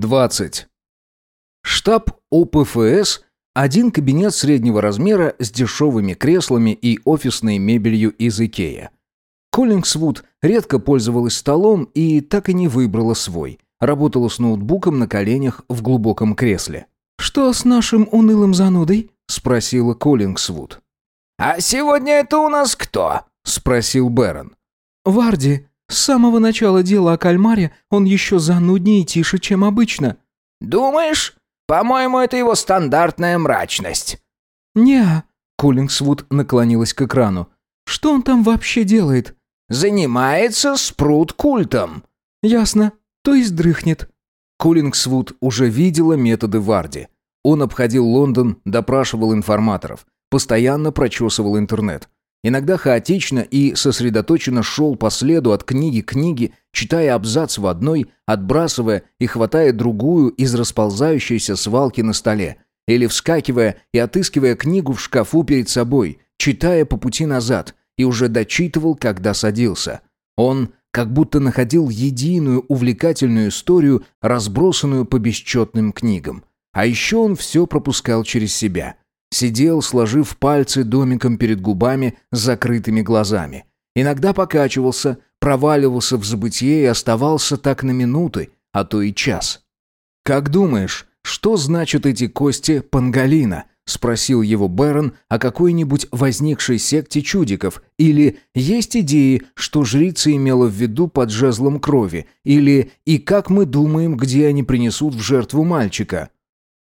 20. Штаб ОПФС – один кабинет среднего размера с дешевыми креслами и офисной мебелью из Икея. Коллингсвуд редко пользовалась столом и так и не выбрала свой. Работала с ноутбуком на коленях в глубоком кресле. «Что с нашим унылым занудой?» – спросила Коллингсвуд. «А сегодня это у нас кто?» – спросил Бэрон. «Варди, с самого начала дела о кальмаре он еще зануднее и тише, чем обычно». «Думаешь? По-моему, это его стандартная мрачность». «Не-а», Коллингсвуд наклонилась к экрану. «Что он там вообще делает?» «Занимается спрут-культом». «Ясно. То есть дрыхнет». Коллингсвуд уже видела методы Варди. Он обходил Лондон, допрашивал информаторов, постоянно прочесывал интернет. Иногда хаотично и сосредоточенно шел по следу от книги к книге, читая абзац в одной, отбрасывая и хватая другую из расползающейся свалки на столе, или вскакивая и отыскивая книгу в шкафу перед собой, читая по пути назад, и уже дочитывал, когда садился. Он как будто находил единую увлекательную историю, разбросанную по бесчетным книгам. А еще он все пропускал через себя – Сидел, сложив пальцы домиком перед губами с закрытыми глазами. Иногда покачивался, проваливался в забытье и оставался так на минуты, а то и час. «Как думаешь, что значат эти кости пангалина?» — спросил его Бэрон о какой-нибудь возникшей секте чудиков, или есть идеи, что жрица имела в виду под жезлом крови, или «и как мы думаем, где они принесут в жертву мальчика?»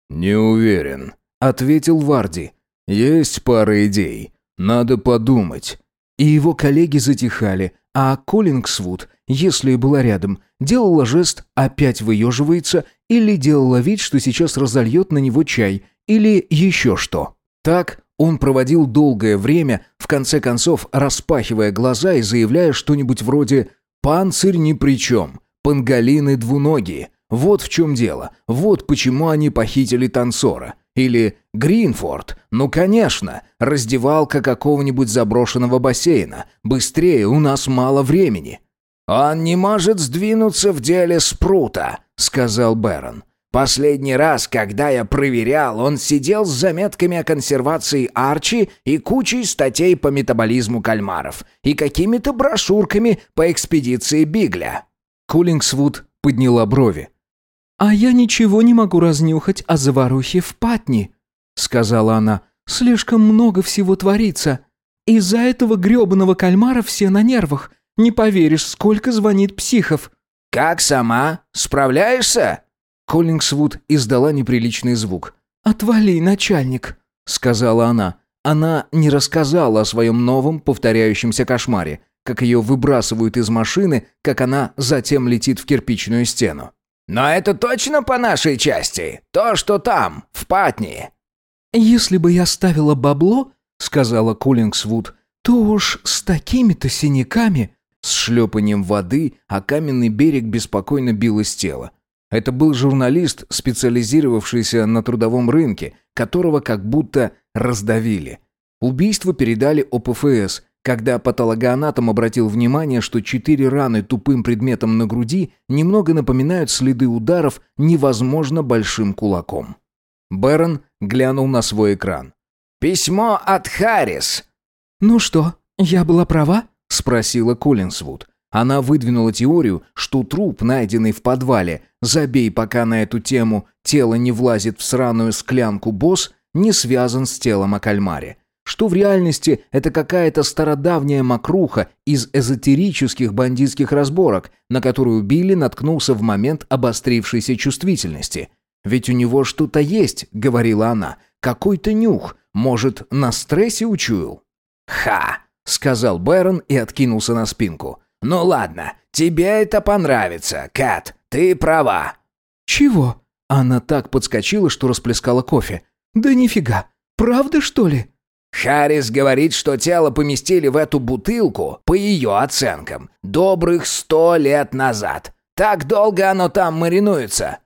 «Не уверен», ответил Варди. Есть пара идей. Надо подумать. И его коллеги затихали, а Коллингсвуд, если была рядом, делала жест «опять выеживается» или делала вид, что сейчас разольет на него чай, или еще что. Так он проводил долгое время, в конце концов распахивая глаза и заявляя что-нибудь вроде «панцирь ни при чем», «пангалины двуногие», «вот в чем дело», «вот почему они похитили танцора». Или Гринфорд. Ну, конечно, раздевалка какого-нибудь заброшенного бассейна. Быстрее, у нас мало времени. Он не может сдвинуться в деле спрута, сказал Бэрон. Последний раз, когда я проверял, он сидел с заметками о консервации Арчи и кучей статей по метаболизму кальмаров и какими-то брошюрками по экспедиции Бигля. Кулингсвуд подняла брови. «А я ничего не могу разнюхать о заварухе в Патни», — сказала она. «Слишком много всего творится. Из-за этого грёбаного кальмара все на нервах. Не поверишь, сколько звонит психов». «Как сама? Справляешься?» Коллингсвуд издала неприличный звук. «Отвали, начальник», — сказала она. Она не рассказала о своем новом повторяющемся кошмаре, как ее выбрасывают из машины, как она затем летит в кирпичную стену. Но это точно по нашей части. То, что там, в Патни. Если бы я ставила бабло, сказала Кулингсвуд, то уж с такими-то синяками, с шлепанием воды, а каменный берег беспокойно бил из тела. Это был журналист, специализировавшийся на трудовом рынке, которого как будто раздавили. Убийство передали ОПФС, когда патологоанатом обратил внимание, что четыре раны тупым предметом на груди немного напоминают следы ударов невозможно большим кулаком. Бэрон глянул на свой экран. «Письмо от Харрис». «Ну что, я была права?» — спросила Коллинсвуд. Она выдвинула теорию, что труп, найденный в подвале, забей пока на эту тему, тело не влазит в сраную склянку босс, не связан с телом о кальмаре что в реальности это какая-то стародавняя мокруха из эзотерических бандитских разборок, на которую Билли наткнулся в момент обострившейся чувствительности. «Ведь у него что-то есть», — говорила она, — «какой-то нюх, может, на стрессе учуял?» «Ха!» — сказал Бэрон и откинулся на спинку. «Ну ладно, тебе это понравится, Кэт, ты права». «Чего?» Она так подскочила, что расплескала кофе. «Да нифига, правда, что ли?» Харрис говорит, что тело поместили в эту бутылку, по ее оценкам, добрых сто лет назад. Так долго оно там маринуется.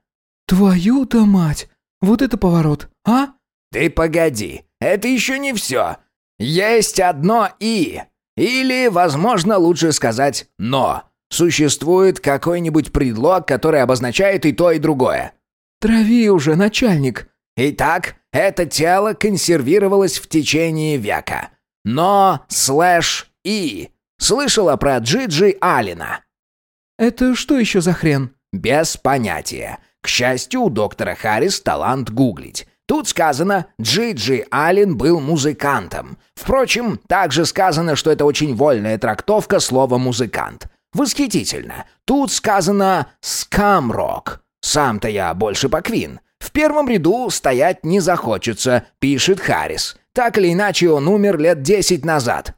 Твою-то мать! Вот это поворот, а? Ты погоди, это еще не все. Есть одно «и». Или, возможно, лучше сказать «но». Существует какой-нибудь предлог, который обозначает и то, и другое. Трави уже, начальник. Итак, это тело консервировалось в течение века. Но слэш и. Слышала про Джиджи Алина? Это что еще за хрен? Без понятия. К счастью, у доктора Харрис талант гуглить. Тут сказано, Джиджи Аллен был музыкантом. Впрочем, также сказано, что это очень вольная трактовка слова «музыкант». Восхитительно. Тут сказано «скамрок». Сам-то я больше по Квин. В первом ряду стоять не захочется, пишет Харрис. Так или иначе, он умер лет десять назад.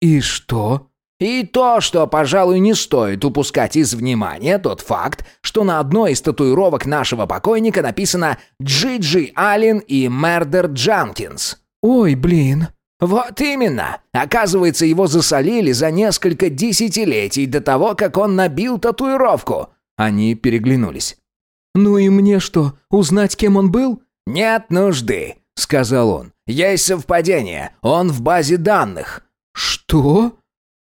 И что? И то, что, пожалуй, не стоит упускать из внимания тот факт, что на одной из татуировок нашего покойника написано «Джиджи Аллен и Мердер Джанкинс». Ой, блин. Вот именно. Оказывается, его засолили за несколько десятилетий до того, как он набил татуировку. Они переглянулись. Ну и мне что, узнать, кем он был? Нет нужды, сказал он. Есть совпадение. Он в базе данных. Что?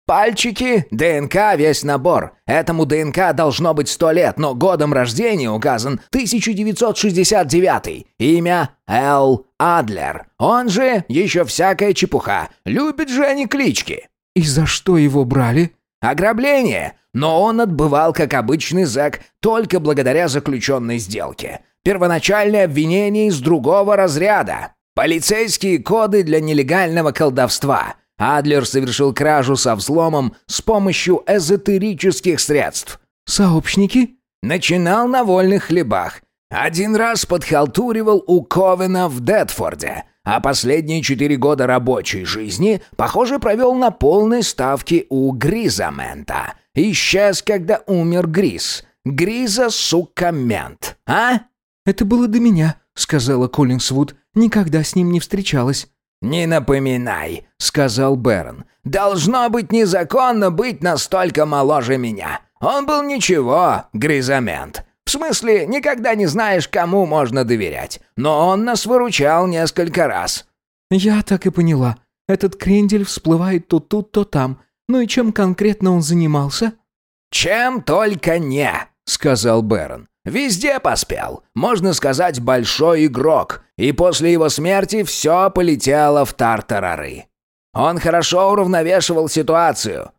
Пальчики, ДНК, весь набор. Этому ДНК должно быть сто лет, но годом рождения указан 1969. Имя Эл Адлер. Он же еще всякая чепуха. Любит же они клички. И за что его брали? Ограбление. Но он отбывал как обычный зэк только благодаря заключенной сделке. Первоначальное обвинение из другого разряда. Полицейские коды для нелегального колдовства. Адлер совершил кражу со взломом с помощью эзотерических средств. Сообщники? Начинал на вольных хлебах. Один раз подхалтуривал у Ковена в Детфорде, а последние четыре года рабочей жизни, похоже, провел на полной ставке у Гризамента. Исчез, когда умер Гриз. Гриза, сука, мент. А? «Это было до меня», — сказала Коллинсвуд. «Никогда с ним не встречалась». «Не напоминай», — сказал Бэрон. «Должно быть незаконно быть настолько моложе меня. Он был ничего, гризамент. В смысле, никогда не знаешь, кому можно доверять. Но он нас выручал несколько раз». «Я так и поняла. Этот крендель всплывает то тут, то там. Ну и чем конкретно он занимался?» «Чем только не», — сказал Бэрон. Везде поспел. Можно сказать, большой игрок. И после его смерти все полетело в тартарары. Он хорошо уравновешивал ситуацию.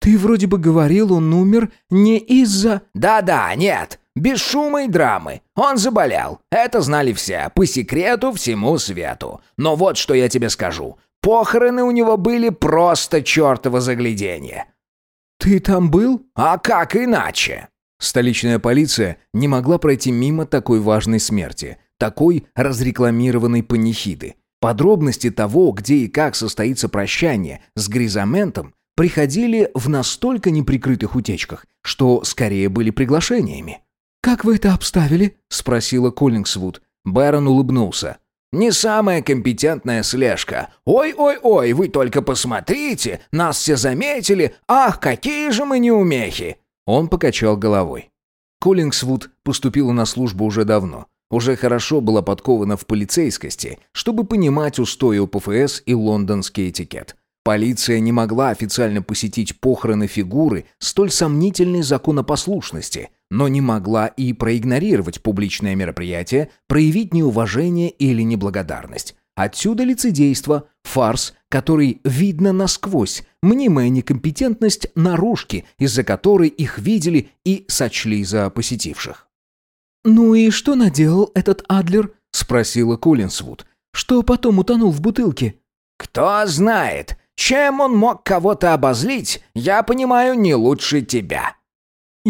«Ты вроде бы говорил, он умер не из-за...» «Да-да, нет. Без шума и драмы. Он заболел. Это знали все. По секрету всему свету. Но вот что я тебе скажу. Похороны у него были просто чертово загляденье». «Ты там был?» «А как иначе?» Столичная полиция не могла пройти мимо такой важной смерти, такой разрекламированной панихиды. Подробности того, где и как состоится прощание с Гризаментом, приходили в настолько неприкрытых утечках, что скорее были приглашениями. «Как вы это обставили?» — спросила Коллингсвуд. Бэрон улыбнулся. «Не самая компетентная слежка. Ой-ой-ой, вы только посмотрите, нас все заметили. Ах, какие же мы неумехи!» Он покачал головой. Коллингсвуд поступила на службу уже давно. Уже хорошо была подкована в полицейскости, чтобы понимать устои УПФС и лондонский этикет. Полиция не могла официально посетить похороны фигуры столь сомнительной законопослушности, но не могла и проигнорировать публичное мероприятие, проявить неуважение или неблагодарность. Отсюда лицедейство, фарс, который видно насквозь, мнимая некомпетентность наружки, из-за которой их видели и сочли за посетивших. «Ну и что наделал этот Адлер?» — спросила Коллинсвуд. «Что потом утонул в бутылке?» «Кто знает, чем он мог кого-то обозлить, я понимаю не лучше тебя».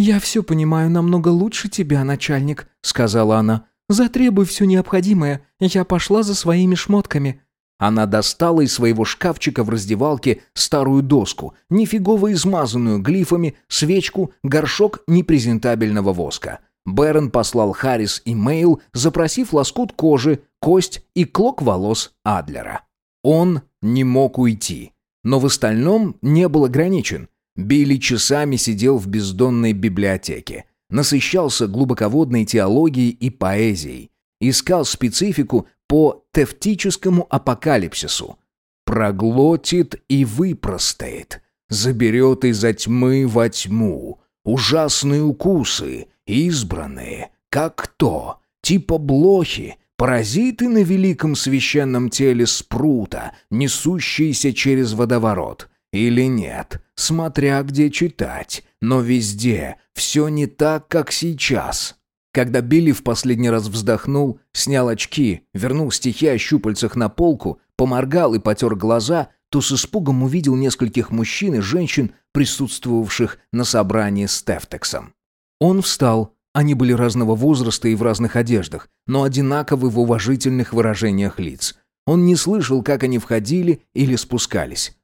«Я все понимаю намного лучше тебя, начальник», — сказала она. «Затребуй все необходимое, я пошла за своими шмотками». Она достала из своего шкафчика в раздевалке старую доску, нифигово измазанную глифами, свечку, горшок непрезентабельного воска. Бэрон послал Харрис имейл, запросив лоскут кожи, кость и клок волос Адлера. Он не мог уйти, но в остальном не был ограничен. Билли часами сидел в бездонной библиотеке насыщался глубоководной теологией и поэзией, искал специфику по тефтическому апокалипсису. Проглотит и выпростает, заберет из-за тьмы во тьму, ужасные укусы, избранные, как кто, типа блохи, паразиты на великом священном теле спрута, несущиеся через водоворот. Или нет, смотря где читать, но везде все не так, как сейчас. Когда Билли в последний раз вздохнул, снял очки, вернул стихи о щупальцах на полку, поморгал и потер глаза, то с испугом увидел нескольких мужчин и женщин, присутствовавших на собрании с Тефтексом. Он встал. Они были разного возраста и в разных одеждах, но одинаковы в уважительных выражениях лиц. Он не слышал, как они входили или спускались.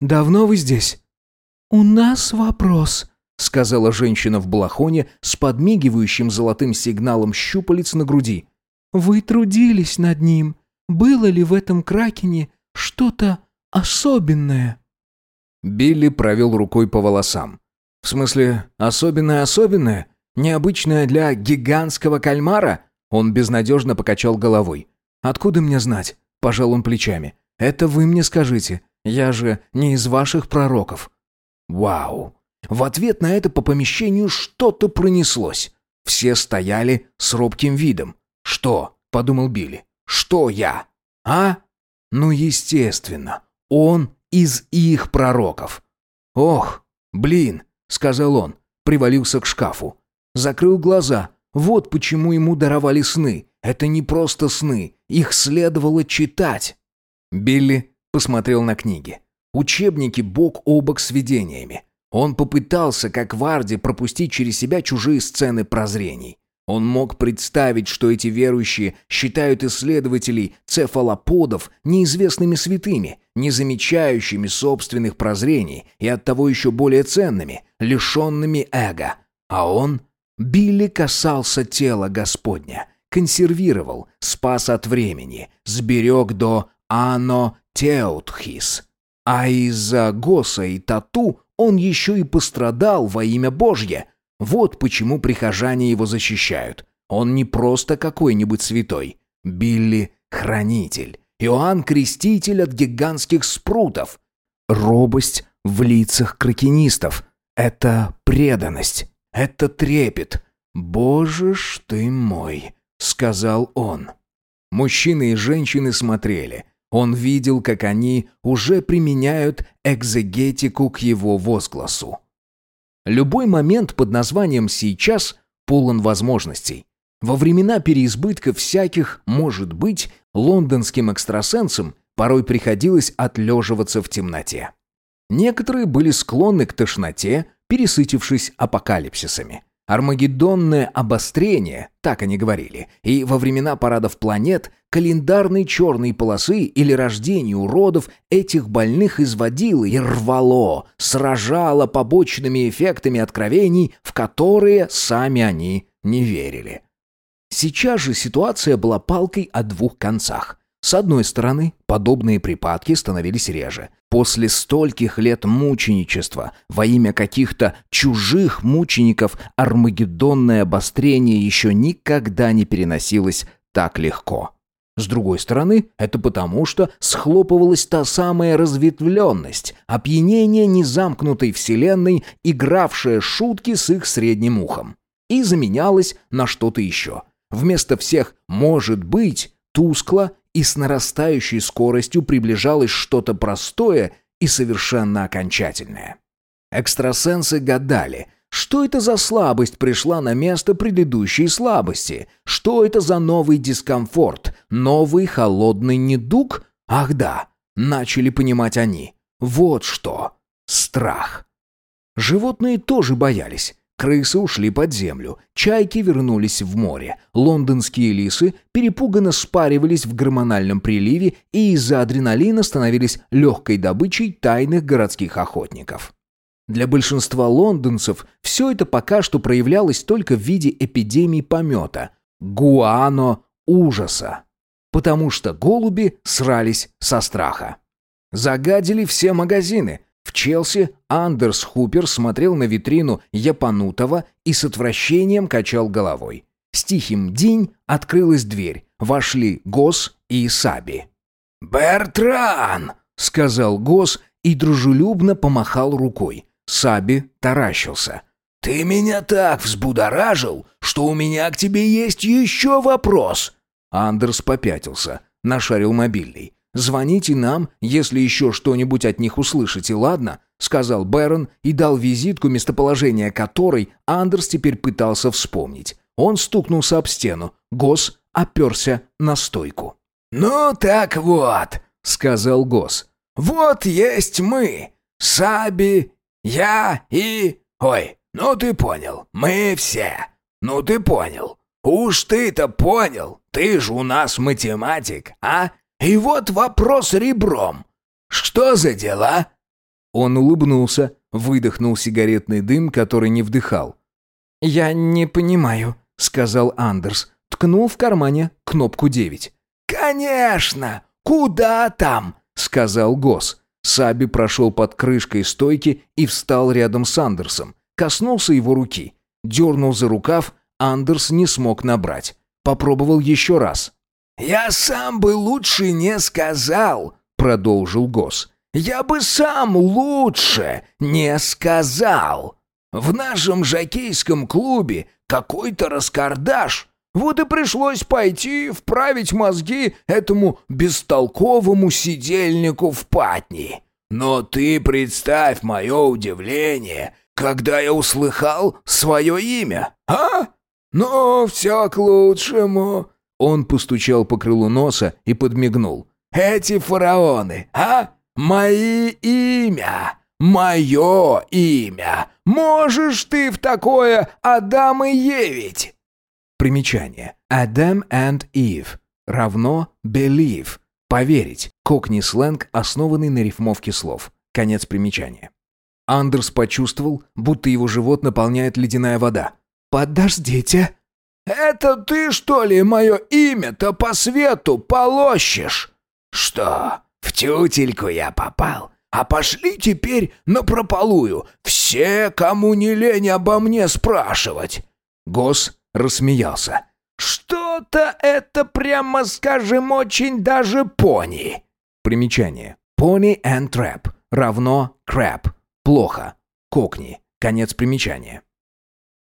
«Давно вы здесь?» «У нас вопрос», — сказала женщина в балахоне с подмигивающим золотым сигналом щупалец на груди. «Вы трудились над ним. Было ли в этом кракене что-то особенное?» Билли провел рукой по волосам. «В смысле, особенное-особенное? Необычное для гигантского кальмара?» Он безнадежно покачал головой. «Откуда мне знать?» – пожал он плечами. «Это вы мне скажите. Я же не из ваших пророков». «Вау!» В ответ на это по помещению что-то пронеслось. Все стояли с робким видом. «Что?» – подумал Билли. «Что я? А?» «Ну, естественно. Он из их пророков». «Ох, блин», — сказал он, привалился к шкафу. Закрыл глаза. Вот почему ему даровали сны. Это не просто сны, их следовало читать. Билли посмотрел на книги. Учебники бок о бок с видениями. Он попытался, как Варди, пропустить через себя чужие сцены прозрений. Он мог представить, что эти верующие считают исследователей цефалоподов неизвестными святыми, не замечающими собственных прозрений и оттого еще более ценными, лишенными эго. А он, Билли, касался тела Господня, консервировал, спас от времени, сберег до ано теутхис. А из-за Госа и Тату он еще и пострадал во имя Божье – вот почему прихожане его защищают. Он не просто какой-нибудь святой. Билли — хранитель. Иоанн — креститель от гигантских спрутов. Робость в лицах кракенистов — это преданность, это трепет. «Боже ж ты мой!» — сказал он. Мужчины и женщины смотрели. Он видел, как они уже применяют экзегетику к его возгласу. Любой момент под названием «сейчас» полон возможностей. Во времена переизбытка всяких «может быть» лондонским экстрасенсам порой приходилось отлеживаться в темноте. Некоторые были склонны к тошноте, пересытившись апокалипсисами. Армагеддонное обострение, так они говорили, и во времена парадов планет календарной черной полосы или рождения уродов этих больных изводило и рвало, сражало побочными эффектами откровений, в которые сами они не верили. Сейчас же ситуация была палкой о двух концах. С одной стороны, подобные припадки становились реже. После стольких лет мученичества во имя каких-то чужих мучеников армагеддонное обострение еще никогда не переносилось так легко. С другой стороны, это потому, что схлопывалась та самая разветвленность, опьянение незамкнутой вселенной, игравшая шутки с их средним ухом. И заменялась на что-то еще. Вместо всех «может быть» тускло и с нарастающей скоростью приближалось что-то простое и совершенно окончательное. Экстрасенсы гадали, что это за слабость пришла на место предыдущей слабости, что это за новый дискомфорт, новый холодный недуг? Ах да, начали понимать они. Вот что. Страх. Животные тоже боялись. Крысы ушли под землю, чайки вернулись в море, лондонские лисы перепуганно спаривались в гормональном приливе и из-за адреналина становились легкой добычей тайных городских охотников. Для большинства лондонцев все это пока что проявлялось только в виде эпидемий помета, гуано ужаса, потому что голуби срались со страха. Загадили все магазины – в Челси Андерс Хупер смотрел на витрину Япанутова и с отвращением качал головой. С тихим день открылась дверь. Вошли Гос и Саби. «Бертран!» — сказал Гос и дружелюбно помахал рукой. Саби таращился. ты меня так взбудоражил, что у меня к тебе есть еще вопрос». Андерс попятился, нашарил мобильный. «Звоните нам, если еще что-нибудь от них услышите, ладно?» — сказал Бэрон и дал визитку, местоположение которой Андерс теперь пытался вспомнить. Он стукнулся об стену. Гос оперся на стойку. «Ну так вот», — сказал Гос. «Вот есть мы, Саби, я и... Ой, ну ты понял, мы все. Ну ты понял. Уж ты-то понял, ты же у нас математик, а? И вот вопрос ребром. Что за дела?» Он улыбнулся, выдохнул сигаретный дым, который не вдыхал. «Я не понимаю», — сказал Андерс, ткнул в кармане кнопку 9. «Конечно! Куда там?» — сказал Гос. Саби прошел под крышкой стойки и встал рядом с Андерсом. Коснулся его руки. Дернул за рукав, Андерс не смог набрать. Попробовал еще раз. «Я сам бы лучше не сказал», — продолжил Гос. «Я бы сам лучше не сказал. В нашем жокейском клубе какой-то раскардаш. Вот и пришлось пойти вправить мозги этому бестолковому сидельнику в патни. Но ты представь мое удивление, когда я услыхал свое имя, а? Ну, все к лучшему». Он постучал по крылу носа и подмигнул. «Эти фараоны, а? Мои имя, мое имя. Можешь ты в такое Адам и Евить?» Примечание. Adam and Eve равно believe. Поверить. Кокни-сленг, основанный на рифмовке слов. Конец примечания. Андерс почувствовал, будто его живот наполняет ледяная вода. «Подождите!» «Это ты, что ли, мое имя-то по свету полощешь?» «Что, в тютельку я попал? А пошли теперь на прополую. Все, кому не лень обо мне спрашивать». Гос рассмеялся. «Что-то это, прямо скажем, очень даже пони». Примечание. Pony and trap равно crap. Плохо. Кокни. Конец примечания.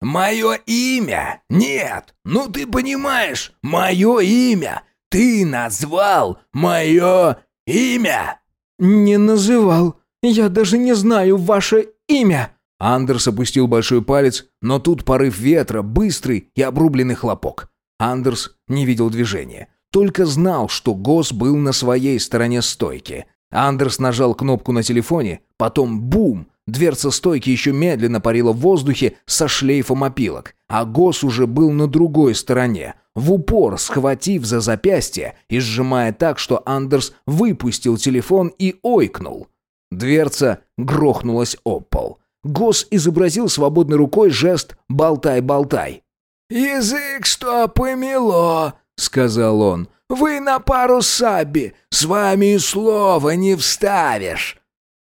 «Мое имя? Нет! Ну ты понимаешь, мое имя! Ты назвал мое имя!» «Не называл. Я даже не знаю ваше имя!» Андерс опустил большой палец, но тут порыв ветра, быстрый и обрубленный хлопок. Андерс не видел движения, только знал, что Гос был на своей стороне стойки. Андерс нажал кнопку на телефоне, потом бум! Дверца стойки еще медленно парила в воздухе со шлейфом опилок, а Гос уже был на другой стороне, в упор схватив за запястье и сжимая так, что Андерс выпустил телефон и ойкнул. Дверца грохнулась об пол. Гос изобразил свободной рукой жест «болтай-болтай». «Язык что помело», — сказал он. «Вы на пару саби, с вами и слова не вставишь».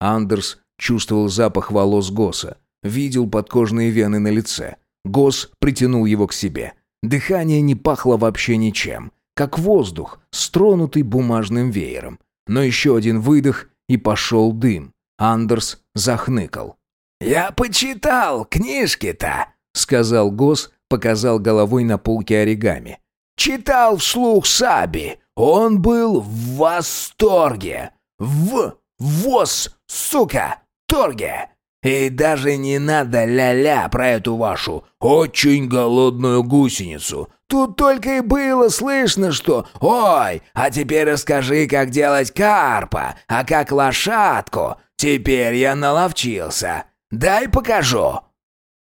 Андерс чувствовал запах волос Госа, видел подкожные вены на лице. Гос притянул его к себе. Дыхание не пахло вообще ничем, как воздух, стронутый бумажным веером. Но еще один выдох, и пошел дым. Андерс захныкал. «Я почитал книжки-то», — сказал Гос, показал головой на полке оригами. «Читал вслух Саби. Он был в восторге. В... Вос, сука, торге. И даже не надо ля-ля про эту вашу очень голодную гусеницу. Тут только и было слышно, что «Ой, а теперь расскажи, как делать карпа, а как лошадку. Теперь я наловчился. Дай покажу».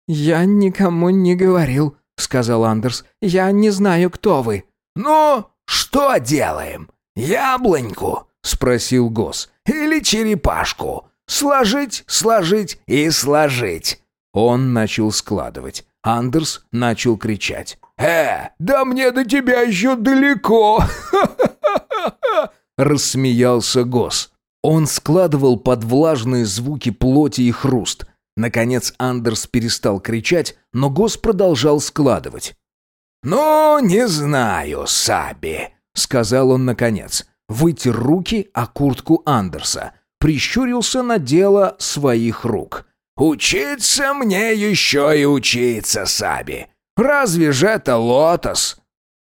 «Я никому не говорил», — сказал Андерс. «Я не знаю, кто вы». «Ну, что делаем? Яблоньку?» — спросил Гос. «Или черепашку? Сложить, сложить и сложить». Он начал складывать. Андерс начал кричать. «Э, да мне до тебя еще далеко!» Рассмеялся Гос. Он складывал под влажные звуки плоти и хруст. Наконец Андерс перестал кричать, но Гос продолжал складывать. «Ну, не знаю, Саби», — сказал он наконец. Вытер руки о куртку Андерса. Прищурился на дело своих рук. Учиться мне еще и учиться, Саби. Разве же это лотос?